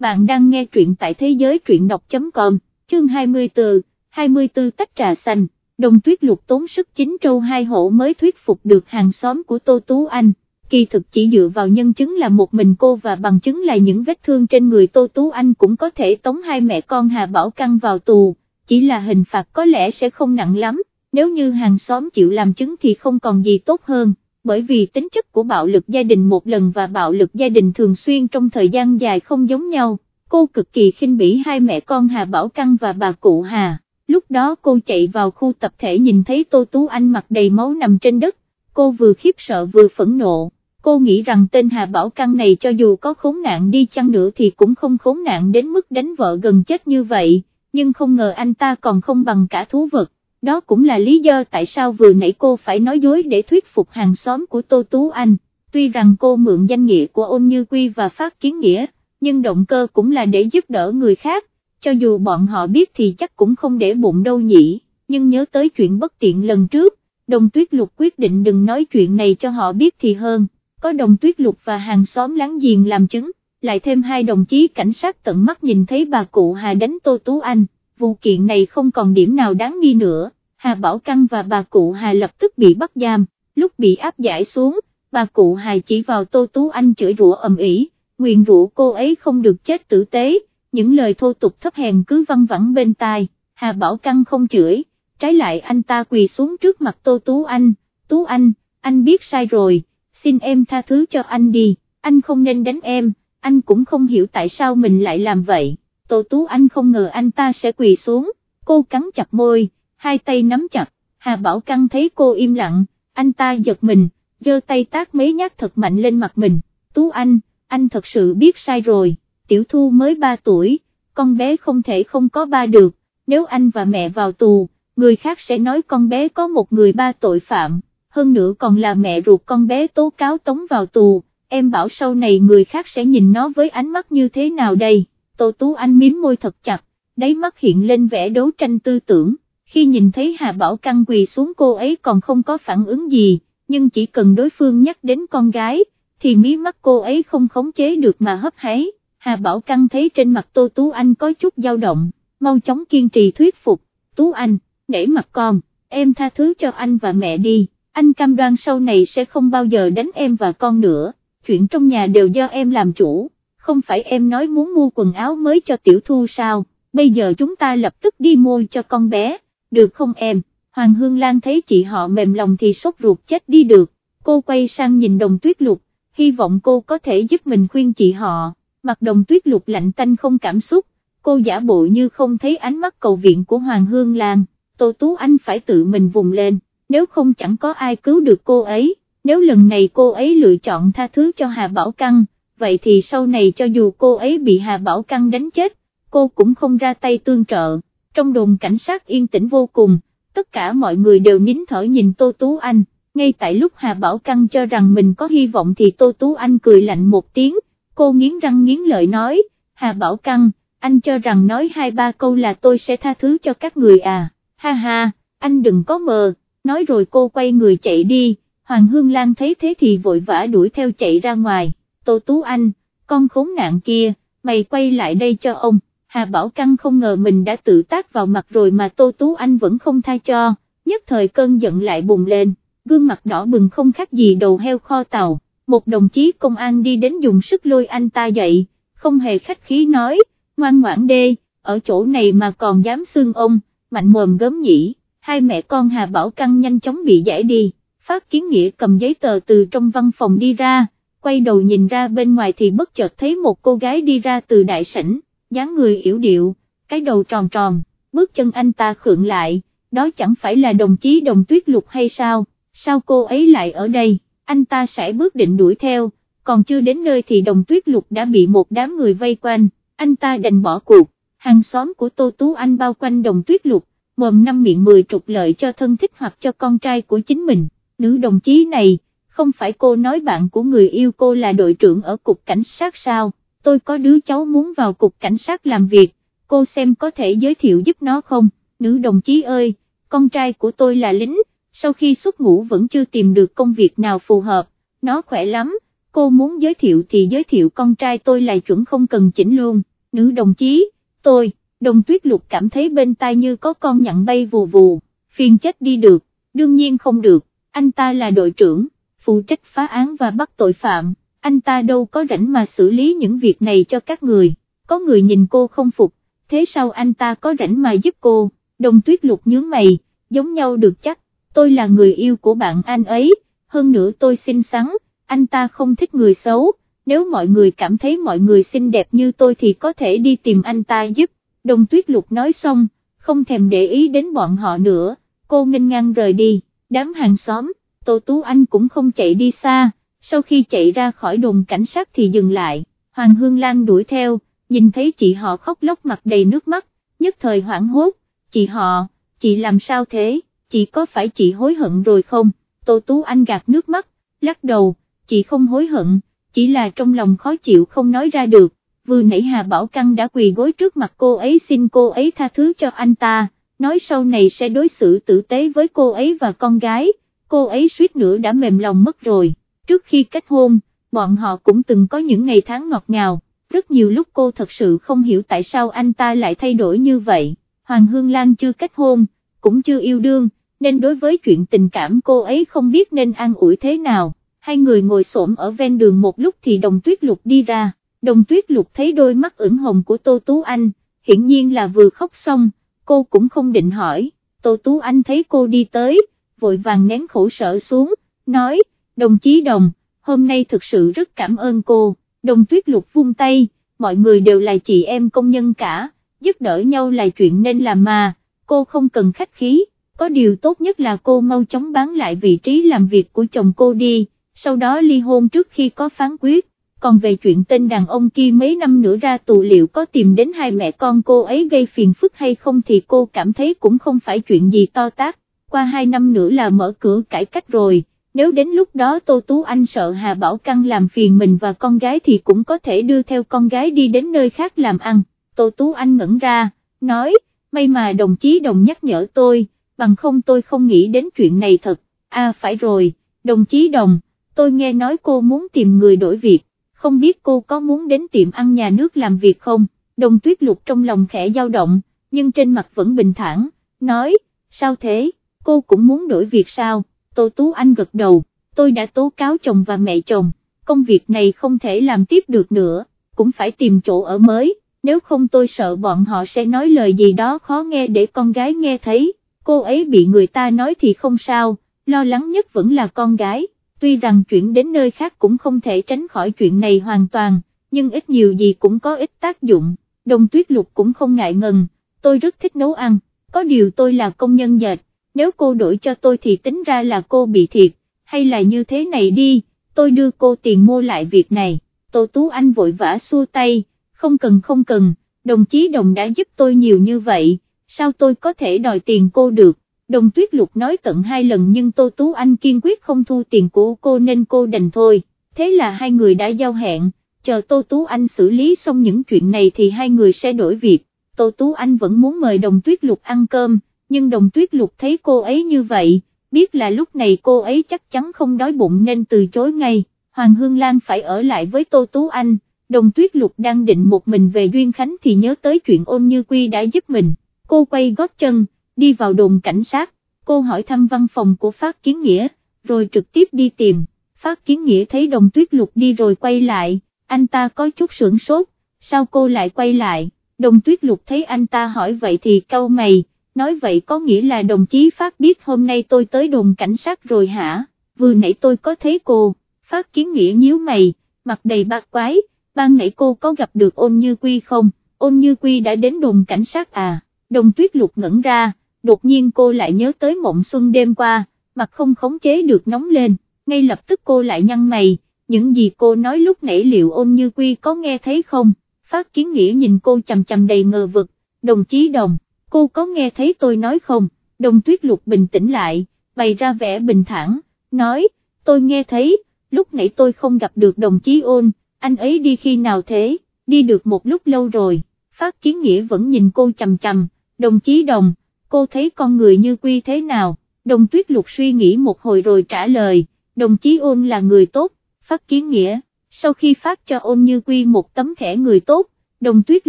bạn đang nghe truyện tại thế giới truyện đọc.com, chương 24, 24 tách trà xanh, đồng tuyết lục tốn sức chính trâu hai hộ mới thuyết phục được hàng xóm của Tô Tú Anh, kỳ thực chỉ dựa vào nhân chứng là một mình cô và bằng chứng là những vết thương trên người Tô Tú Anh cũng có thể tống hai mẹ con Hà Bảo Căng vào tù, chỉ là hình phạt có lẽ sẽ không nặng lắm, nếu như hàng xóm chịu làm chứng thì không còn gì tốt hơn bởi vì tính chất của bạo lực gia đình một lần và bạo lực gia đình thường xuyên trong thời gian dài không giống nhau, cô cực kỳ khinh bỉ hai mẹ con Hà Bảo Căng và bà cụ Hà, lúc đó cô chạy vào khu tập thể nhìn thấy Tô Tú Anh mặt đầy máu nằm trên đất, cô vừa khiếp sợ vừa phẫn nộ, cô nghĩ rằng tên Hà Bảo Căng này cho dù có khốn nạn đi chăng nữa thì cũng không khốn nạn đến mức đánh vợ gần chết như vậy, nhưng không ngờ anh ta còn không bằng cả thú vật đó cũng là lý do tại sao vừa nãy cô phải nói dối để thuyết phục hàng xóm của Tô Tú Anh, tuy rằng cô mượn danh nghĩa của ôn như quy và phát kiến nghĩa, nhưng động cơ cũng là để giúp đỡ người khác, cho dù bọn họ biết thì chắc cũng không để bụng đâu nhỉ, nhưng nhớ tới chuyện bất tiện lần trước, đồng tuyết lục quyết định đừng nói chuyện này cho họ biết thì hơn, có đồng tuyết lục và hàng xóm láng giềng làm chứng, lại thêm hai đồng chí cảnh sát tận mắt nhìn thấy bà cụ Hà đánh Tô Tú Anh vụ kiện này không còn điểm nào đáng nghi nữa, Hà Bảo Căng và bà cụ Hà lập tức bị bắt giam, lúc bị áp giải xuống, bà cụ Hà chỉ vào Tô Tú Anh chửi rủa ầm ĩ, nguyện rủa cô ấy không được chết tử tế, những lời thô tục thấp hèn cứ văng vẳng bên tai, Hà Bảo Căng không chửi, trái lại anh ta quỳ xuống trước mặt Tô Tú Anh, Tú Anh, anh biết sai rồi, xin em tha thứ cho anh đi, anh không nên đánh em, anh cũng không hiểu tại sao mình lại làm vậy. Tô Tú Anh không ngờ anh ta sẽ quỳ xuống, cô cắn chặt môi, hai tay nắm chặt, Hà Bảo Căng thấy cô im lặng, anh ta giật mình, giơ tay tác mấy nhát thật mạnh lên mặt mình, Tú Anh, anh thật sự biết sai rồi, Tiểu Thu mới 3 tuổi, con bé không thể không có ba được, nếu anh và mẹ vào tù, người khác sẽ nói con bé có một người ba tội phạm, hơn nữa còn là mẹ ruột con bé tố cáo tống vào tù, em bảo sau này người khác sẽ nhìn nó với ánh mắt như thế nào đây? Tô Tú Anh miếm môi thật chặt, đáy mắt hiện lên vẻ đấu tranh tư tưởng, khi nhìn thấy Hà Bảo Căng quỳ xuống cô ấy còn không có phản ứng gì, nhưng chỉ cần đối phương nhắc đến con gái, thì mí mắt cô ấy không khống chế được mà hấp háy, Hà Bảo Căng thấy trên mặt Tô Tú Anh có chút dao động, mau chóng kiên trì thuyết phục, Tú Anh, nể mặt con, em tha thứ cho anh và mẹ đi, anh cam đoan sau này sẽ không bao giờ đánh em và con nữa, chuyện trong nhà đều do em làm chủ không phải em nói muốn mua quần áo mới cho tiểu thu sao, bây giờ chúng ta lập tức đi mua cho con bé, được không em, Hoàng Hương Lan thấy chị họ mềm lòng thì sốt ruột chết đi được, cô quay sang nhìn đồng tuyết lục, hy vọng cô có thể giúp mình khuyên chị họ, mặt đồng tuyết lục lạnh tanh không cảm xúc, cô giả bộ như không thấy ánh mắt cầu viện của Hoàng Hương Lan, Tô Tú Anh phải tự mình vùng lên, nếu không chẳng có ai cứu được cô ấy, nếu lần này cô ấy lựa chọn tha thứ cho Hà Bảo Căng, vậy thì sau này cho dù cô ấy bị Hà Bảo Căng đánh chết, cô cũng không ra tay tương trợ, trong đồn cảnh sát yên tĩnh vô cùng, tất cả mọi người đều nín thở nhìn Tô Tú Anh, ngay tại lúc Hà Bảo Căng cho rằng mình có hy vọng thì Tô Tú Anh cười lạnh một tiếng, cô nghiến răng nghiến lợi nói, Hà Bảo Căng, anh cho rằng nói hai ba câu là tôi sẽ tha thứ cho các người à, ha ha, anh đừng có mờ, nói rồi cô quay người chạy đi, Hoàng Hương Lan thấy thế thì vội vã đuổi theo chạy ra ngoài. Tô Tú Anh, con khốn nạn kia, mày quay lại đây cho ông, Hà Bảo Căng không ngờ mình đã tự tác vào mặt rồi mà Tô Tú Anh vẫn không thay cho, nhất thời cơn giận lại bùng lên, gương mặt đỏ bừng không khác gì đầu heo kho tàu, một đồng chí công an đi đến dùng sức lôi anh ta dậy, không hề khách khí nói, ngoan ngoãn đê, ở chỗ này mà còn dám xương ông, mạnh mồm gớm nhỉ, hai mẹ con Hà Bảo Căng nhanh chóng bị giải đi, phát kiến nghĩa cầm giấy tờ từ trong văn phòng đi ra, quay đầu nhìn ra bên ngoài thì bất chợt thấy một cô gái đi ra từ đại sảnh, dáng người yểu điệu, cái đầu tròn tròn, bước chân anh ta khượng lại, đó chẳng phải là đồng chí đồng tuyết lục hay sao, sao cô ấy lại ở đây, anh ta sẽ bước định đuổi theo, còn chưa đến nơi thì đồng tuyết lục đã bị một đám người vây quanh, anh ta đành bỏ cuộc, hàng xóm của Tô Tú Anh bao quanh đồng tuyết lục, mồm năm miệng mười trục lợi cho thân thích hoặc cho con trai của chính mình, nữ đồng chí này, không phải cô nói bạn của người yêu cô là đội trưởng ở cục cảnh sát sao, tôi có đứa cháu muốn vào cục cảnh sát làm việc, cô xem có thể giới thiệu giúp nó không, nữ đồng chí ơi, con trai của tôi là lính, sau khi xuất ngũ vẫn chưa tìm được công việc nào phù hợp, nó khỏe lắm, cô muốn giới thiệu thì giới thiệu con trai tôi là chuẩn không cần chỉnh luôn, nữ đồng chí, tôi, đồng tuyết lục cảm thấy bên tai như có con nhặn bay vù vù, phiền chết đi được, đương nhiên không được, anh ta là đội trưởng, phụ trách phá án và bắt tội phạm, anh ta đâu có rảnh mà xử lý những việc này cho các người, có người nhìn cô không phục, thế sao anh ta có rảnh mà giúp cô, đồng tuyết lục nhướng mày, giống nhau được chắc, tôi là người yêu của bạn anh ấy, hơn nữa tôi xinh xắn, anh ta không thích người xấu, nếu mọi người cảm thấy mọi người xinh đẹp như tôi thì có thể đi tìm anh ta giúp, đồng tuyết lục nói xong, không thèm để ý đến bọn họ nữa, cô nghênh ngang rời đi, đám hàng xóm, Tô Tú Anh cũng không chạy đi xa, sau khi chạy ra khỏi đồn cảnh sát thì dừng lại, Hoàng Hương Lan đuổi theo, nhìn thấy chị họ khóc lóc mặt đầy nước mắt, nhất thời hoảng hốt, chị họ, chị làm sao thế, chị có phải chị hối hận rồi không, Tô Tú Anh gạt nước mắt, lắc đầu, chị không hối hận, chỉ là trong lòng khó chịu không nói ra được, vừa nãy Hà Bảo Căng đã quỳ gối trước mặt cô ấy xin cô ấy tha thứ cho anh ta, nói sau này sẽ đối xử tử tế với cô ấy và con gái, cô ấy suýt nữa đã mềm lòng mất rồi, trước khi kết hôn, bọn họ cũng từng có những ngày tháng ngọt ngào, rất nhiều lúc cô thật sự không hiểu tại sao anh ta lại thay đổi như vậy, Hoàng Hương Lan chưa kết hôn, cũng chưa yêu đương, nên đối với chuyện tình cảm cô ấy không biết nên an ủi thế nào, hai người ngồi xổm ở ven đường một lúc thì đồng tuyết lục đi ra, đồng tuyết lục thấy đôi mắt ửng hồng của Tô Tú Anh, hiển nhiên là vừa khóc xong, cô cũng không định hỏi, Tô Tú Anh thấy cô đi tới, vội vàng nén khổ sở xuống, nói, đồng chí đồng, hôm nay thực sự rất cảm ơn cô, đồng tuyết lục vung tay, mọi người đều là chị em công nhân cả, giúp đỡ nhau là chuyện nên làm mà, cô không cần khách khí, có điều tốt nhất là cô mau chóng bán lại vị trí làm việc của chồng cô đi, sau đó ly hôn trước khi có phán quyết, còn về chuyện tên đàn ông kia mấy năm nữa ra tù liệu có tìm đến hai mẹ con cô ấy gây phiền phức hay không thì cô cảm thấy cũng không phải chuyện gì to tác, qua hai năm nữa là mở cửa cải cách rồi, nếu đến lúc đó Tô Tú Anh sợ Hà Bảo Căng làm phiền mình và con gái thì cũng có thể đưa theo con gái đi đến nơi khác làm ăn, Tô Tú Anh ngẩn ra, nói, may mà đồng chí đồng nhắc nhở tôi, bằng không tôi không nghĩ đến chuyện này thật, à phải rồi, đồng chí đồng, tôi nghe nói cô muốn tìm người đổi việc, không biết cô có muốn đến tiệm ăn nhà nước làm việc không, đồng tuyết lục trong lòng khẽ dao động, nhưng trên mặt vẫn bình thản, nói, sao thế, cô cũng muốn đổi việc sao, Tô Tú Anh gật đầu, tôi đã tố cáo chồng và mẹ chồng, công việc này không thể làm tiếp được nữa, cũng phải tìm chỗ ở mới, nếu không tôi sợ bọn họ sẽ nói lời gì đó khó nghe để con gái nghe thấy, cô ấy bị người ta nói thì không sao, lo lắng nhất vẫn là con gái. Tuy rằng chuyển đến nơi khác cũng không thể tránh khỏi chuyện này hoàn toàn, nhưng ít nhiều gì cũng có ít tác dụng, đồng tuyết lục cũng không ngại ngần, tôi rất thích nấu ăn, có điều tôi là công nhân dệt, nếu cô đổi cho tôi thì tính ra là cô bị thiệt, hay là như thế này đi, tôi đưa cô tiền mua lại việc này, Tô Tú Anh vội vã xua tay, không cần không cần, đồng chí đồng đã giúp tôi nhiều như vậy, sao tôi có thể đòi tiền cô được, Đồng tuyết lục nói tận hai lần nhưng Tô Tú Anh kiên quyết không thu tiền của cô nên cô đành thôi, thế là hai người đã giao hẹn, chờ Tô Tú Anh xử lý xong những chuyện này thì hai người sẽ đổi việc, Tô Tú Anh vẫn muốn mời đồng tuyết lục ăn cơm, nhưng đồng tuyết lục thấy cô ấy như vậy, biết là lúc này cô ấy chắc chắn không đói bụng nên từ chối ngay, Hoàng Hương Lan phải ở lại với Tô Tú Anh, đồng tuyết lục đang định một mình về Duyên Khánh thì nhớ tới chuyện ôn như quy đã giúp mình, cô quay gót chân, đi vào đồn cảnh sát, cô hỏi thăm văn phòng của Phát Kiến Nghĩa, rồi trực tiếp đi tìm, Phát Kiến Nghĩa thấy đồng tuyết lục đi rồi quay lại, anh ta có chút sưởng sốt, sao cô lại quay lại, đồng tuyết lục thấy anh ta hỏi vậy thì cau mày, nói vậy có nghĩa là đồng chí Phát biết hôm nay tôi tới đồn cảnh sát rồi hả, vừa nãy tôi có thấy cô, Phát Kiến Nghĩa nhíu mày, mặt đầy bạc quái, ban nãy cô có gặp được ôn như quy không, ôn như quy đã đến đồn cảnh sát à, đồng tuyết lục ngẩn ra, đột nhiên cô lại nhớ tới mộng xuân đêm qua, mặt không khống chế được nóng lên, ngay lập tức cô lại nhăn mày, những gì cô nói lúc nãy liệu ôn như quy có nghe thấy không, phát kiến nghĩa nhìn cô chầm chầm đầy ngờ vực, đồng chí đồng, cô có nghe thấy tôi nói không, đồng tuyết lục bình tĩnh lại, bày ra vẻ bình thản, nói, tôi nghe thấy, lúc nãy tôi không gặp được đồng chí ôn, anh ấy đi khi nào thế, đi được một lúc lâu rồi, phát kiến nghĩa vẫn nhìn cô chầm chầm, đồng chí đồng, cô thấy con người như quy thế nào, đồng tuyết lục suy nghĩ một hồi rồi trả lời, đồng chí ôn là người tốt, phát kiến nghĩa, sau khi phát cho ôn như quy một tấm thẻ người tốt, đồng tuyết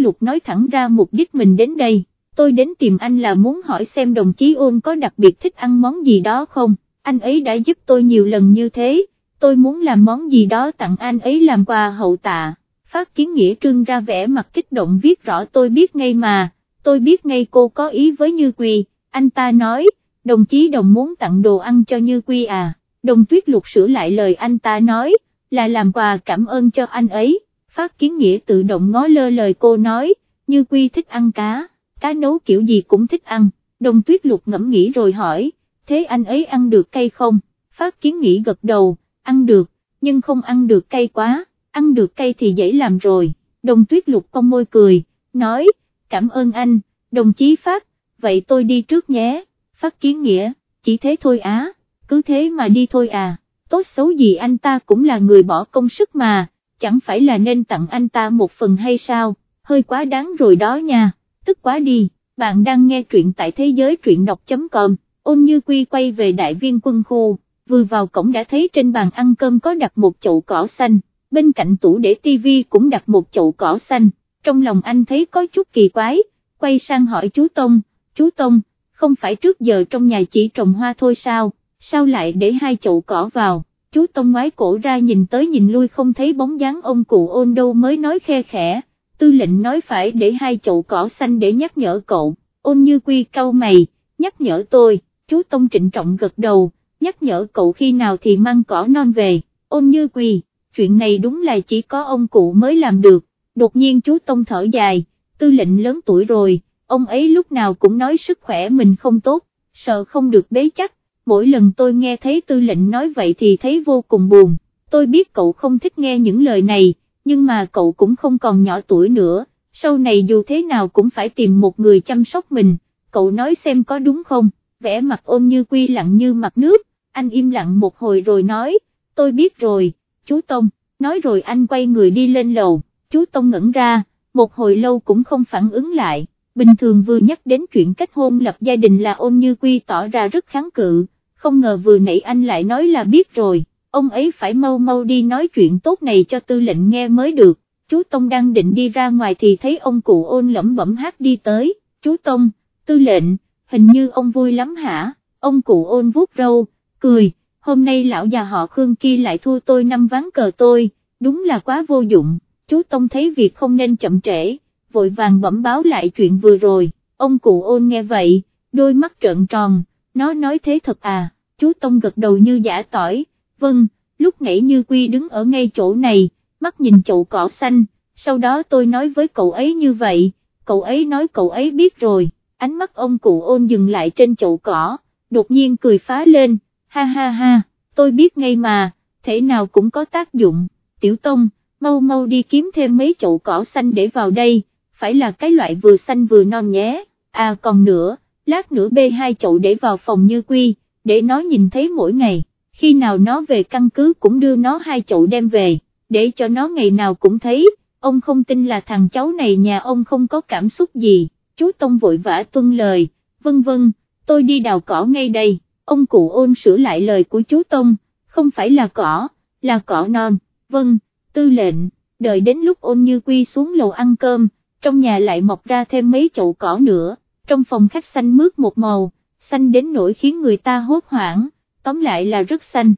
lục nói thẳng ra mục đích mình đến đây, tôi đến tìm anh là muốn hỏi xem đồng chí ôn có đặc biệt thích ăn món gì đó không, anh ấy đã giúp tôi nhiều lần như thế, tôi muốn làm món gì đó tặng anh ấy làm quà hậu tạ. Phát kiến nghĩa trưng ra vẻ mặt kích động viết rõ tôi biết ngay mà, tôi biết ngay cô có ý với Như Quy, anh ta nói, đồng chí đồng muốn tặng đồ ăn cho Như Quy à, đồng tuyết lục sửa lại lời anh ta nói, là làm quà cảm ơn cho anh ấy, phát kiến nghĩa tự động ngó lơ lời cô nói, Như Quy thích ăn cá, cá nấu kiểu gì cũng thích ăn, đồng tuyết lục ngẫm nghĩ rồi hỏi, thế anh ấy ăn được cay không, phát kiến nghĩ gật đầu, ăn được, nhưng không ăn được cay quá ăn được cây thì dễ làm rồi, đồng tuyết lục cong môi cười, nói, cảm ơn anh, đồng chí Phát, vậy tôi đi trước nhé, Phát kiến nghĩa, chỉ thế thôi á, cứ thế mà đi thôi à, tốt xấu gì anh ta cũng là người bỏ công sức mà, chẳng phải là nên tặng anh ta một phần hay sao, hơi quá đáng rồi đó nha, tức quá đi, bạn đang nghe truyện tại thế giới truyện đọc.com, ôn như quy quay về đại viên quân khu, vừa vào cổng đã thấy trên bàn ăn cơm có đặt một chậu cỏ xanh bên cạnh tủ để tivi cũng đặt một chậu cỏ xanh, trong lòng anh thấy có chút kỳ quái, quay sang hỏi chú Tông, chú Tông, không phải trước giờ trong nhà chỉ trồng hoa thôi sao, sao lại để hai chậu cỏ vào, chú Tông ngoái cổ ra nhìn tới nhìn lui không thấy bóng dáng ông cụ ôn đâu mới nói khe khẽ, tư lệnh nói phải để hai chậu cỏ xanh để nhắc nhở cậu, ôn như quy cau mày, nhắc nhở tôi, chú Tông trịnh trọng gật đầu, nhắc nhở cậu khi nào thì mang cỏ non về, ôn như quy chuyện này đúng là chỉ có ông cụ mới làm được, đột nhiên chú Tông thở dài, tư lệnh lớn tuổi rồi, ông ấy lúc nào cũng nói sức khỏe mình không tốt, sợ không được bế chắc, mỗi lần tôi nghe thấy tư lệnh nói vậy thì thấy vô cùng buồn, tôi biết cậu không thích nghe những lời này, nhưng mà cậu cũng không còn nhỏ tuổi nữa, sau này dù thế nào cũng phải tìm một người chăm sóc mình, cậu nói xem có đúng không, vẻ mặt ôn như quy lặng như mặt nước, anh im lặng một hồi rồi nói, tôi biết rồi chú Tông, nói rồi anh quay người đi lên lầu, chú Tông ngẩn ra, một hồi lâu cũng không phản ứng lại, bình thường vừa nhắc đến chuyện kết hôn lập gia đình là ôn như quy tỏ ra rất kháng cự, không ngờ vừa nãy anh lại nói là biết rồi, ông ấy phải mau mau đi nói chuyện tốt này cho tư lệnh nghe mới được, chú Tông đang định đi ra ngoài thì thấy ông cụ ôn lẩm bẩm hát đi tới, chú Tông, tư lệnh, hình như ông vui lắm hả, ông cụ ôn vuốt râu, cười, hôm nay lão già họ Khương kia lại thua tôi năm ván cờ tôi, đúng là quá vô dụng, chú Tông thấy việc không nên chậm trễ, vội vàng bẩm báo lại chuyện vừa rồi, ông cụ ôn nghe vậy, đôi mắt trợn tròn, nó nói thế thật à, chú Tông gật đầu như giả tỏi, vâng, lúc nãy như quy đứng ở ngay chỗ này, mắt nhìn chậu cỏ xanh, sau đó tôi nói với cậu ấy như vậy, cậu ấy nói cậu ấy biết rồi, ánh mắt ông cụ ôn dừng lại trên chậu cỏ, đột nhiên cười phá lên, ha ha ha, tôi biết ngay mà, thể nào cũng có tác dụng, tiểu tông, mau mau đi kiếm thêm mấy chậu cỏ xanh để vào đây, phải là cái loại vừa xanh vừa non nhé, à còn nữa, lát nữa bê hai chậu để vào phòng như quy, để nó nhìn thấy mỗi ngày, khi nào nó về căn cứ cũng đưa nó hai chậu đem về, để cho nó ngày nào cũng thấy, ông không tin là thằng cháu này nhà ông không có cảm xúc gì, chú Tông vội vã tuân lời, vân vân, tôi đi đào cỏ ngay đây ông cụ ôn sửa lại lời của chú Tông, không phải là cỏ, là cỏ non, vâng, tư lệnh, đợi đến lúc ôn như quy xuống lầu ăn cơm, trong nhà lại mọc ra thêm mấy chậu cỏ nữa, trong phòng khách xanh mướt một màu, xanh đến nỗi khiến người ta hốt hoảng, tóm lại là rất xanh,